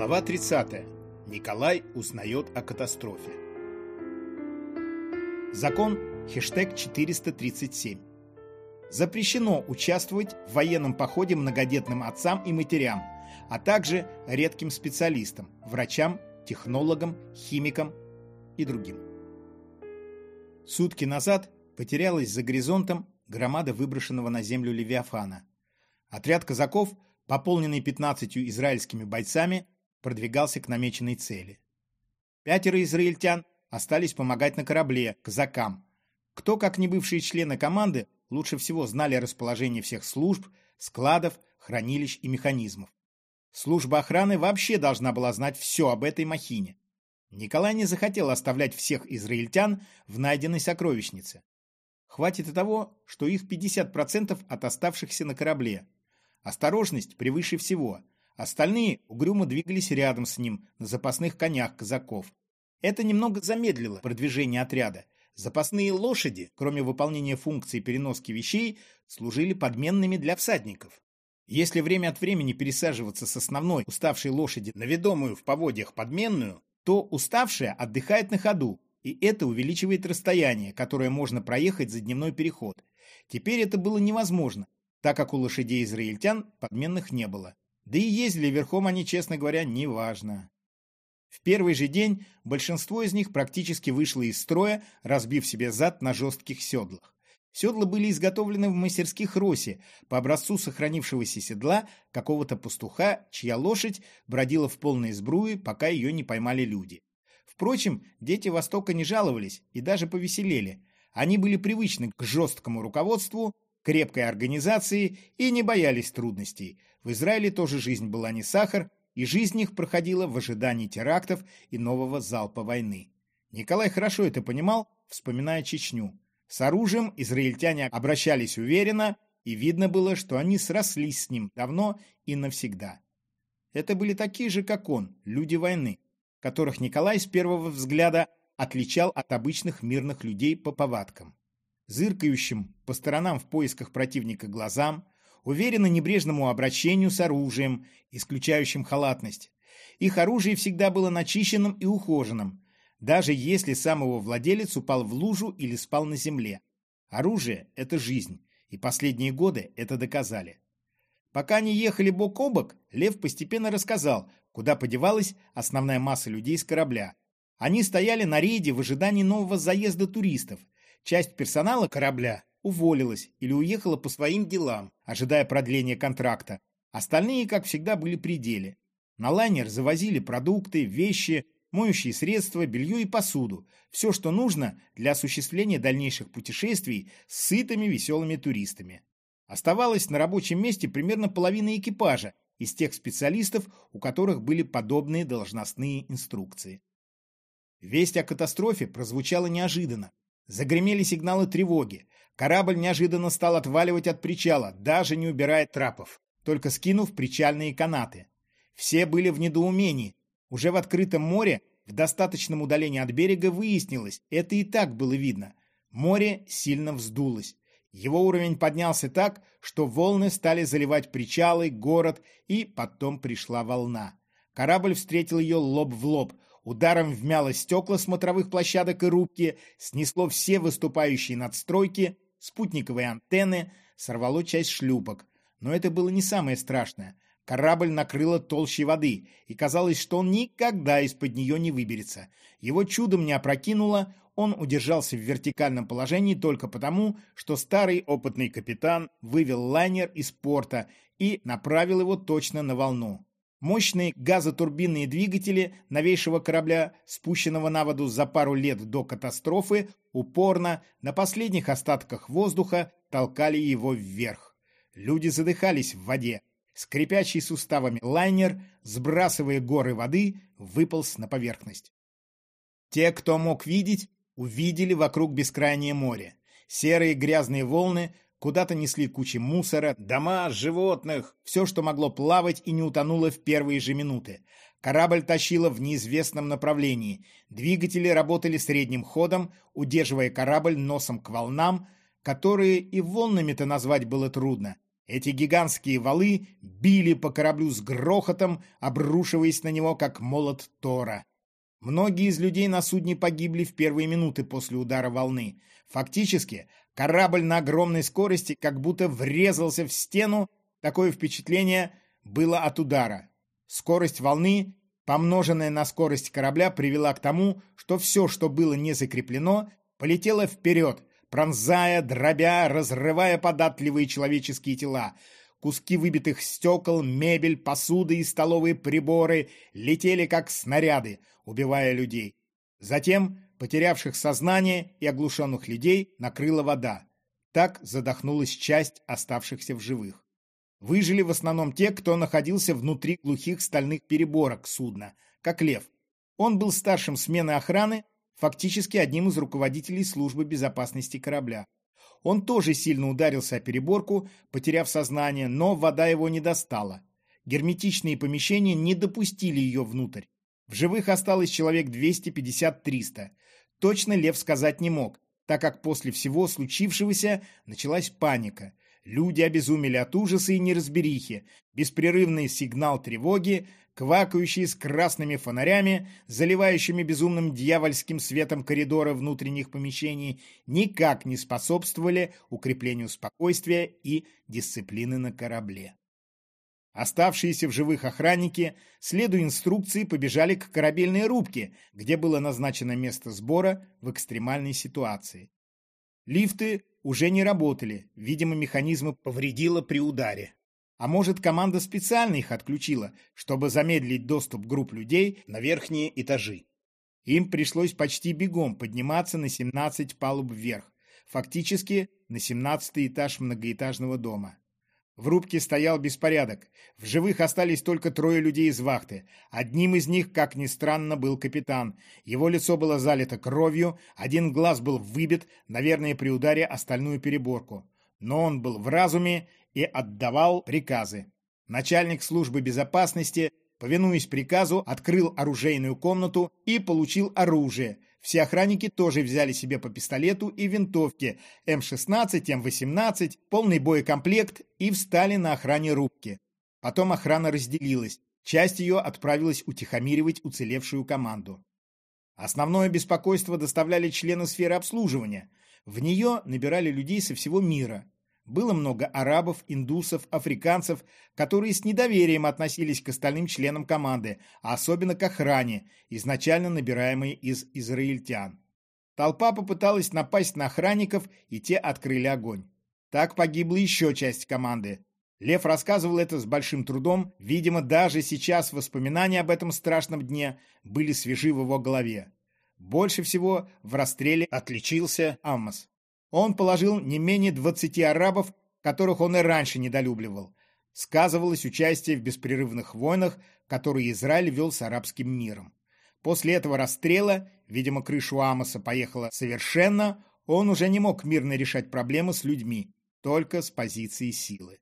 Глава 30. Николай узнает о катастрофе. Закон хештег 437. Запрещено участвовать в военном походе многодетным отцам и матерям, а также редким специалистам, врачам, технологам, химикам и другим. Сутки назад потерялась за горизонтом громада выброшенного на землю Левиафана. Отряд казаков, пополненный 15 израильскими бойцами, продвигался к намеченной цели. Пятеро израильтян остались помогать на корабле, казакам. Кто, как не бывшие члены команды, лучше всего знали расположение всех служб, складов, хранилищ и механизмов. Служба охраны вообще должна была знать все об этой махине. Николай не захотел оставлять всех израильтян в найденной сокровищнице. Хватит и того, что их 50% от оставшихся на корабле. Осторожность превыше всего. Остальные угрюмо двигались рядом с ним на запасных конях казаков. Это немного замедлило продвижение отряда. Запасные лошади, кроме выполнения функции переноски вещей, служили подменными для всадников. Если время от времени пересаживаться с основной уставшей лошади на ведомую в поводьях подменную, то уставшая отдыхает на ходу, и это увеличивает расстояние, которое можно проехать за дневной переход. Теперь это было невозможно, так как у лошадей израильтян подменных не было. Да и ездили верхом они, честно говоря, неважно. В первый же день большинство из них практически вышло из строя, разбив себе зад на жестких седлах. Седла были изготовлены в мастерских Росе по образцу сохранившегося седла какого-то пастуха, чья лошадь бродила в полной сбруе, пока ее не поймали люди. Впрочем, дети Востока не жаловались и даже повеселели. Они были привычны к жесткому руководству, крепкой организации и не боялись трудностей. В Израиле тоже жизнь была не сахар, и жизнь их проходила в ожидании терактов и нового залпа войны. Николай хорошо это понимал, вспоминая Чечню. С оружием израильтяне обращались уверенно, и видно было, что они срослись с ним давно и навсегда. Это были такие же, как он, люди войны, которых Николай с первого взгляда отличал от обычных мирных людей по повадкам зыркающим по сторонам в поисках противника глазам, уверенно небрежному обращению с оружием, исключающим халатность. Их оружие всегда было начищенным и ухоженным, даже если сам его владелец упал в лужу или спал на земле. Оружие – это жизнь, и последние годы это доказали. Пока они ехали бок о бок, Лев постепенно рассказал, куда подевалась основная масса людей с корабля. Они стояли на рейде в ожидании нового заезда туристов – Часть персонала корабля уволилась или уехала по своим делам, ожидая продления контракта. Остальные, как всегда, были при деле. На лайнер завозили продукты, вещи, моющие средства, белье и посуду. Все, что нужно для осуществления дальнейших путешествий с сытыми веселыми туристами. Оставалось на рабочем месте примерно половина экипажа из тех специалистов, у которых были подобные должностные инструкции. Весть о катастрофе прозвучала неожиданно. Загремели сигналы тревоги. Корабль неожиданно стал отваливать от причала, даже не убирая трапов, только скинув причальные канаты. Все были в недоумении. Уже в открытом море, в достаточном удалении от берега, выяснилось, это и так было видно. Море сильно вздулось. Его уровень поднялся так, что волны стали заливать причалы, город, и потом пришла волна. Корабль встретил ее лоб в лоб – ударом вмяло стекла смотровых площадок и рубки, снесло все выступающие надстройки, спутниковые антенны, сорвало часть шлюпок. Но это было не самое страшное. Корабль накрыло толщей воды, и казалось, что он никогда из-под нее не выберется. Его чудом не опрокинуло, он удержался в вертикальном положении только потому, что старый опытный капитан вывел лайнер из порта и направил его точно на волну. Мощные газотурбинные двигатели новейшего корабля, спущенного на воду за пару лет до катастрофы, упорно, на последних остатках воздуха, толкали его вверх. Люди задыхались в воде. Скрипящий суставами лайнер, сбрасывая горы воды, выполз на поверхность. Те, кто мог видеть, увидели вокруг бескрайнее море. Серые грязные волны Куда-то несли кучи мусора, дома, животных, все, что могло плавать и не утонуло в первые же минуты. Корабль тащило в неизвестном направлении. Двигатели работали средним ходом, удерживая корабль носом к волнам, которые и волнами-то назвать было трудно. Эти гигантские валы били по кораблю с грохотом, обрушиваясь на него, как молот Тора. Многие из людей на судне погибли в первые минуты после удара волны. Фактически, корабль на огромной скорости как будто врезался в стену. Такое впечатление было от удара. Скорость волны, помноженная на скорость корабля, привела к тому, что все, что было не закреплено, полетело вперед, пронзая, дробя, разрывая податливые человеческие тела. Куски выбитых стекол, мебель, посуды и столовые приборы летели как снаряды, убивая людей. Затем потерявших сознание и оглушенных людей накрыла вода. Так задохнулась часть оставшихся в живых. Выжили в основном те, кто находился внутри глухих стальных переборок судна, как Лев. Он был старшим смены охраны фактически одним из руководителей службы безопасности корабля. Он тоже сильно ударился о переборку, потеряв сознание, но вода его не достала. Герметичные помещения не допустили ее внутрь. В живых осталось человек 250-300. Точно Лев сказать не мог, так как после всего случившегося началась паника. Люди обезумели от ужаса и неразберихи. Беспрерывный сигнал тревоги, квакающие с красными фонарями, заливающими безумным дьявольским светом коридора внутренних помещений, никак не способствовали укреплению спокойствия и дисциплины на корабле. Оставшиеся в живых охранники, следуя инструкции, побежали к корабельной рубке, где было назначено место сбора в экстремальной ситуации. Лифты уже не работали, видимо, механизмы повредило при ударе. А может, команда специально их отключила, чтобы замедлить доступ групп людей на верхние этажи. Им пришлось почти бегом подниматься на 17 палуб вверх, фактически на 17 этаж многоэтажного дома. В рубке стоял беспорядок. В живых остались только трое людей из вахты. Одним из них, как ни странно, был капитан. Его лицо было залито кровью, один глаз был выбит, наверное, при ударе остальную переборку. Но он был в разуме и отдавал приказы. Начальник службы безопасности, повинуясь приказу, открыл оружейную комнату и получил оружие. Все охранники тоже взяли себе по пистолету и винтовке М-16, М-18, полный боекомплект и встали на охране рубки. Потом охрана разделилась. Часть ее отправилась утихомиривать уцелевшую команду. Основное беспокойство доставляли члены сферы обслуживания. В нее набирали людей со всего мира. Было много арабов, индусов, африканцев, которые с недоверием относились к остальным членам команды, а особенно к охране, изначально набираемой из израильтян. Толпа попыталась напасть на охранников, и те открыли огонь. Так погибла еще часть команды. Лев рассказывал это с большим трудом, видимо, даже сейчас воспоминания об этом страшном дне были свежи в его голове. Больше всего в расстреле отличился Аммос. Он положил не менее 20 арабов, которых он и раньше недолюбливал. Сказывалось участие в беспрерывных войнах, которые Израиль вел с арабским миром. После этого расстрела, видимо, крышу Амоса поехала совершенно, он уже не мог мирно решать проблемы с людьми, только с позиции силы.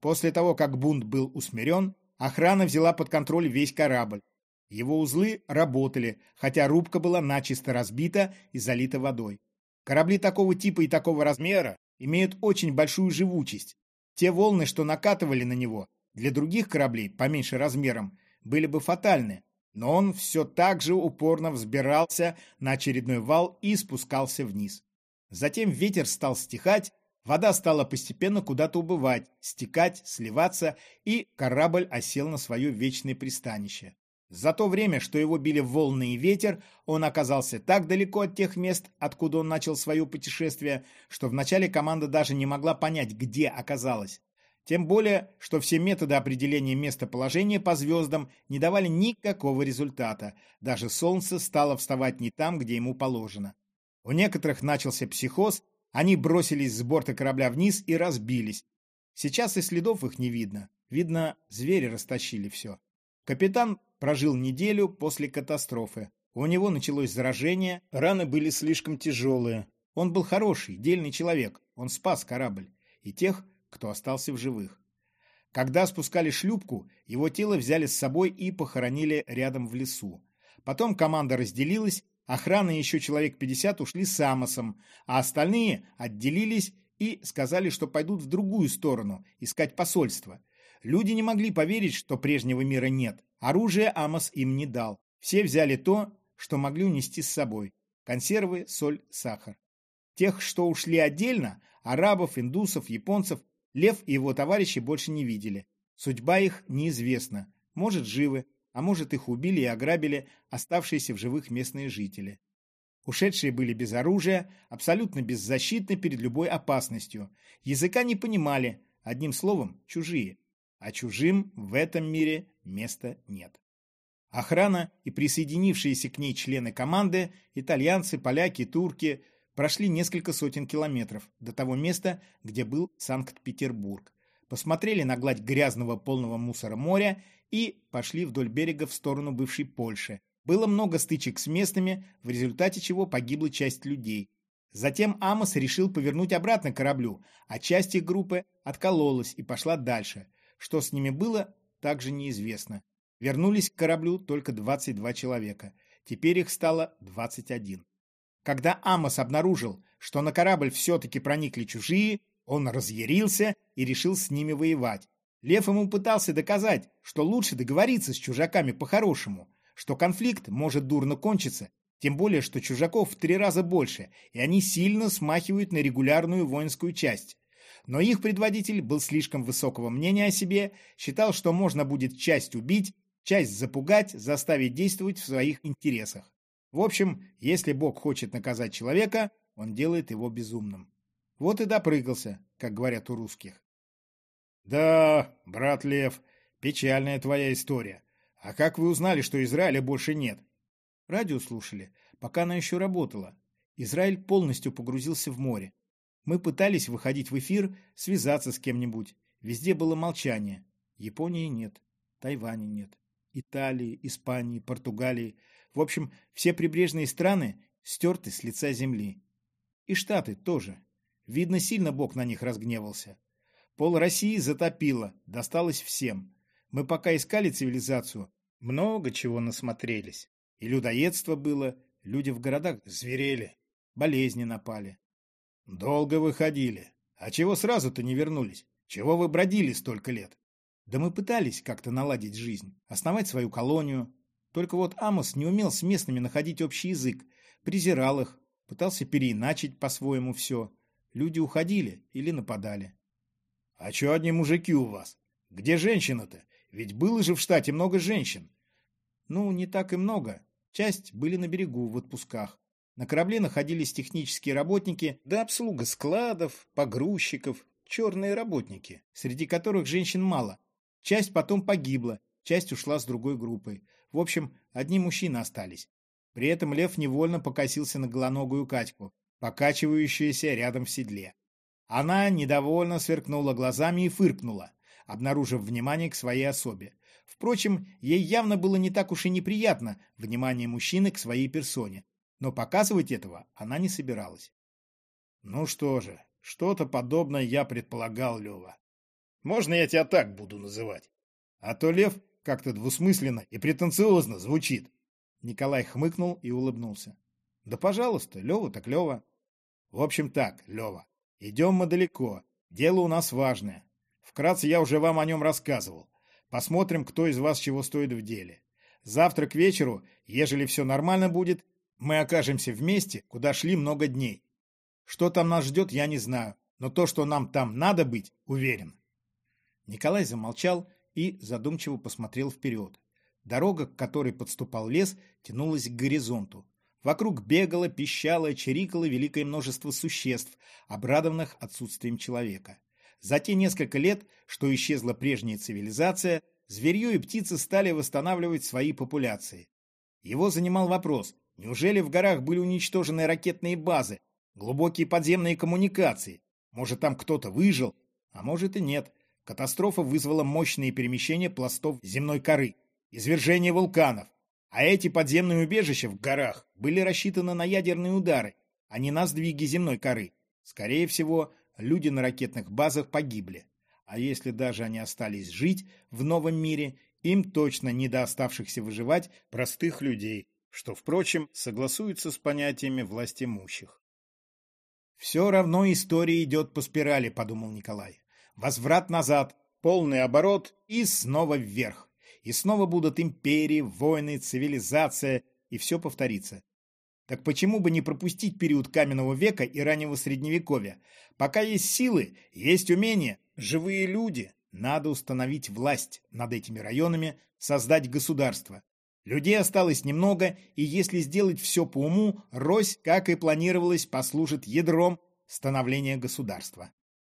После того, как бунт был усмирен, охрана взяла под контроль весь корабль. Его узлы работали, хотя рубка была начисто разбита и залита водой. Корабли такого типа и такого размера имеют очень большую живучесть. Те волны, что накатывали на него, для других кораблей, поменьше размером, были бы фатальны, но он все так же упорно взбирался на очередной вал и спускался вниз. Затем ветер стал стихать, вода стала постепенно куда-то убывать, стекать, сливаться, и корабль осел на свое вечное пристанище. За то время, что его били волны и ветер, он оказался так далеко от тех мест, откуда он начал свое путешествие, что вначале команда даже не могла понять, где оказалась. Тем более, что все методы определения местоположения по звездам не давали никакого результата. Даже Солнце стало вставать не там, где ему положено. У некоторых начался психоз, они бросились с борта корабля вниз и разбились. Сейчас и следов их не видно. Видно, звери растащили все. Капитан прожил неделю после катастрофы. У него началось заражение, раны были слишком тяжелые. Он был хороший, дельный человек. Он спас корабль и тех, кто остался в живых. Когда спускали шлюпку, его тело взяли с собой и похоронили рядом в лесу. Потом команда разделилась, охрана и еще человек 50 ушли с Амосом, а остальные отделились и сказали, что пойдут в другую сторону, искать посольство. Люди не могли поверить, что прежнего мира нет. Оружие Амос им не дал. Все взяли то, что могли унести с собой. Консервы, соль, сахар. Тех, что ушли отдельно, арабов, индусов, японцев, Лев и его товарищи больше не видели. Судьба их неизвестна. Может, живы, а может, их убили и ограбили оставшиеся в живых местные жители. Ушедшие были без оружия, абсолютно беззащитны перед любой опасностью. Языка не понимали, одним словом, чужие. А чужим в этом мире места нет. Охрана и присоединившиеся к ней члены команды, итальянцы, поляки, турки, прошли несколько сотен километров до того места, где был Санкт-Петербург. Посмотрели на гладь грязного полного мусора моря и пошли вдоль берега в сторону бывшей Польши, было много стычек с местными, в результате чего погибла часть людей. Затем Амос решил повернуть обратно кораблю, а часть их группы откололась и пошла дальше. Что с ними было, также неизвестно. Вернулись к кораблю только 22 человека. Теперь их стало 21. Когда Амос обнаружил, что на корабль все-таки проникли чужие, он разъярился и решил с ними воевать. Лев ему пытался доказать, что лучше договориться с чужаками по-хорошему, что конфликт может дурно кончиться, тем более, что чужаков в три раза больше, и они сильно смахивают на регулярную воинскую часть. Но их предводитель был слишком высокого мнения о себе, считал, что можно будет часть убить, часть запугать, заставить действовать в своих интересах. В общем, если Бог хочет наказать человека, он делает его безумным. Вот и допрыгался, как говорят у русских. «Да, брат Лев, печальная твоя история. «А как вы узнали, что Израиля больше нет?» Радио слушали, пока она еще работала. Израиль полностью погрузился в море. Мы пытались выходить в эфир, связаться с кем-нибудь. Везде было молчание. Японии нет, Тайваня нет, Италии, Испании, Португалии. В общем, все прибрежные страны стерты с лица земли. И Штаты тоже. Видно, сильно Бог на них разгневался. Пол России затопило, досталось всем. Мы пока искали цивилизацию, много чего насмотрелись. И людоедство было, люди в городах зверели, болезни напали. Долго выходили. А чего сразу-то не вернулись? Чего вы бродили столько лет? Да мы пытались как-то наладить жизнь, основать свою колонию. Только вот Амос не умел с местными находить общий язык, презирал их, пытался переиначить по-своему все. Люди уходили или нападали. — А чё одни мужики у вас? Где женщина-то? Ведь было же в штате много женщин. Ну, не так и много. Часть были на берегу в отпусках. На корабле находились технические работники, да обслуга складов, погрузчиков, черные работники, среди которых женщин мало. Часть потом погибла, часть ушла с другой группой. В общем, одни мужчины остались. При этом Лев невольно покосился на голоногую Катьку, покачивающуюся рядом в седле. Она недовольно сверкнула глазами и фыркнула обнаружив внимание к своей особе. Впрочем, ей явно было не так уж и неприятно внимание мужчины к своей персоне, но показывать этого она не собиралась. «Ну что же, что-то подобное я предполагал, Лева. Можно я тебя так буду называть? А то Лев как-то двусмысленно и претенциозно звучит». Николай хмыкнул и улыбнулся. «Да пожалуйста, Лева так Лева». «В общем так, Лева, идем мы далеко, дело у нас важное. Вкратце я уже вам о нем рассказывал. Посмотрим, кто из вас чего стоит в деле. Завтра к вечеру, ежели все нормально будет, мы окажемся вместе, куда шли много дней. Что там нас ждет, я не знаю, но то, что нам там надо быть, уверен. Николай замолчал и задумчиво посмотрел вперед. Дорога, к которой подступал лес, тянулась к горизонту. Вокруг бегало, пищало, чирикало великое множество существ, обрадованных отсутствием человека. За те несколько лет, что исчезла прежняя цивилизация, зверье и птицы стали восстанавливать свои популяции. Его занимал вопрос, неужели в горах были уничтожены ракетные базы, глубокие подземные коммуникации? Может, там кто-то выжил? А может и нет. Катастрофа вызвала мощные перемещения пластов земной коры, извержение вулканов. А эти подземные убежища в горах были рассчитаны на ядерные удары, а не на сдвиги земной коры. Скорее всего, люди на ракетных базах погибли. А если даже они остались жить в новом мире, им точно не до оставшихся выживать простых людей, что, впрочем, согласуется с понятиями властимущих. «Все равно история идет по спирали», — подумал Николай. «Возврат назад, полный оборот и снова вверх. И снова будут империи, войны, цивилизация, и все повторится. Так почему бы не пропустить период каменного века и раннего средневековья? Пока есть силы, есть умения, живые люди. Надо установить власть над этими районами, создать государство. Людей осталось немного, и если сделать все по уму, Рось, как и планировалось, послужит ядром становления государства.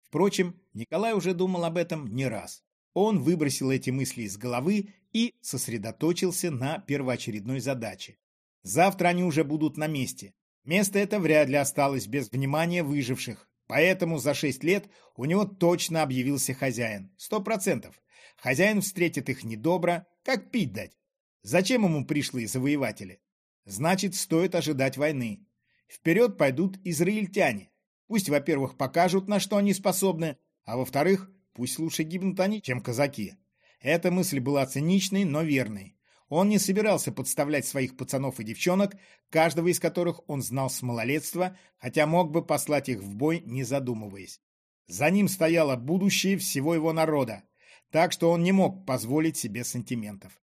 Впрочем, Николай уже думал об этом не раз. Он выбросил эти мысли из головы и сосредоточился на первоочередной задаче. Завтра они уже будут на месте. Место это вряд ли осталось без внимания выживших, поэтому за шесть лет у него точно объявился хозяин. Сто процентов. Хозяин встретит их недобро, как пить дать. Зачем ему пришлые завоеватели? Значит, стоит ожидать войны. Вперед пойдут израильтяне. Пусть, во-первых, покажут, на что они способны, а во-вторых, пусть лучше гибнут они, чем казаки. Эта мысль была циничной, но верной. Он не собирался подставлять своих пацанов и девчонок, каждого из которых он знал с малолетства, хотя мог бы послать их в бой, не задумываясь. За ним стояло будущее всего его народа, так что он не мог позволить себе сантиментов.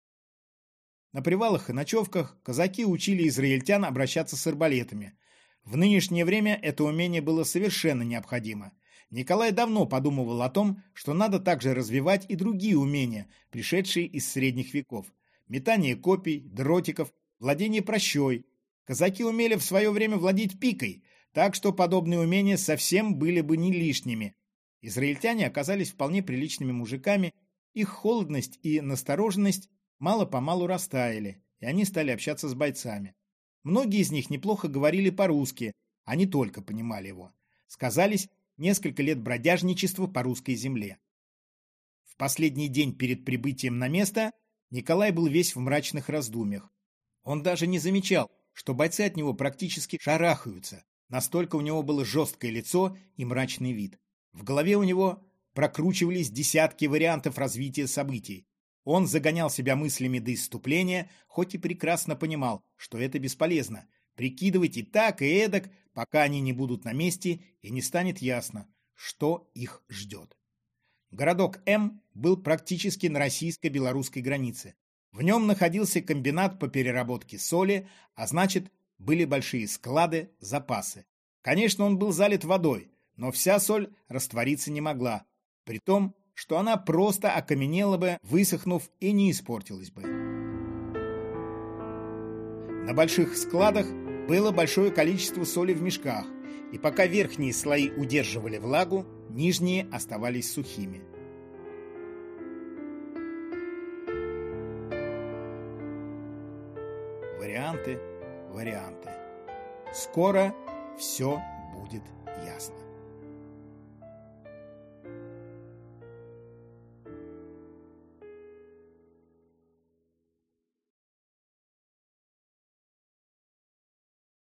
На привалах и ночевках казаки учили израильтян обращаться с арбалетами. В нынешнее время это умение было совершенно необходимо. Николай давно подумывал о том, что надо также развивать и другие умения, пришедшие из средних веков. Метание копий, дротиков, владение прощой. Казаки умели в свое время владеть пикой, так что подобные умения совсем были бы не лишними. Израильтяне оказались вполне приличными мужиками, их холодность и настороженность мало-помалу растаяли, и они стали общаться с бойцами. Многие из них неплохо говорили по-русски, а не только понимали его. Сказались несколько лет бродяжничества по русской земле. В последний день перед прибытием на место Николай был весь в мрачных раздумьях. Он даже не замечал, что бойцы от него практически шарахаются, настолько у него было жесткое лицо и мрачный вид. В голове у него прокручивались десятки вариантов развития событий, он загонял себя мыслями до исступления, хоть и прекрасно понимал, что это бесполезно. Прикидывать и так, и эдак, пока они не будут на месте и не станет ясно, что их ждет. Городок М был практически на российско-белорусской границе. В нем находился комбинат по переработке соли, а значит, были большие склады, запасы. Конечно, он был залит водой, но вся соль раствориться не могла. Притом что она просто окаменела бы, высохнув и не испортилась бы. На больших складах было большое количество соли в мешках, и пока верхние слои удерживали влагу, нижние оставались сухими. Варианты, варианты. Скоро все будет ясно.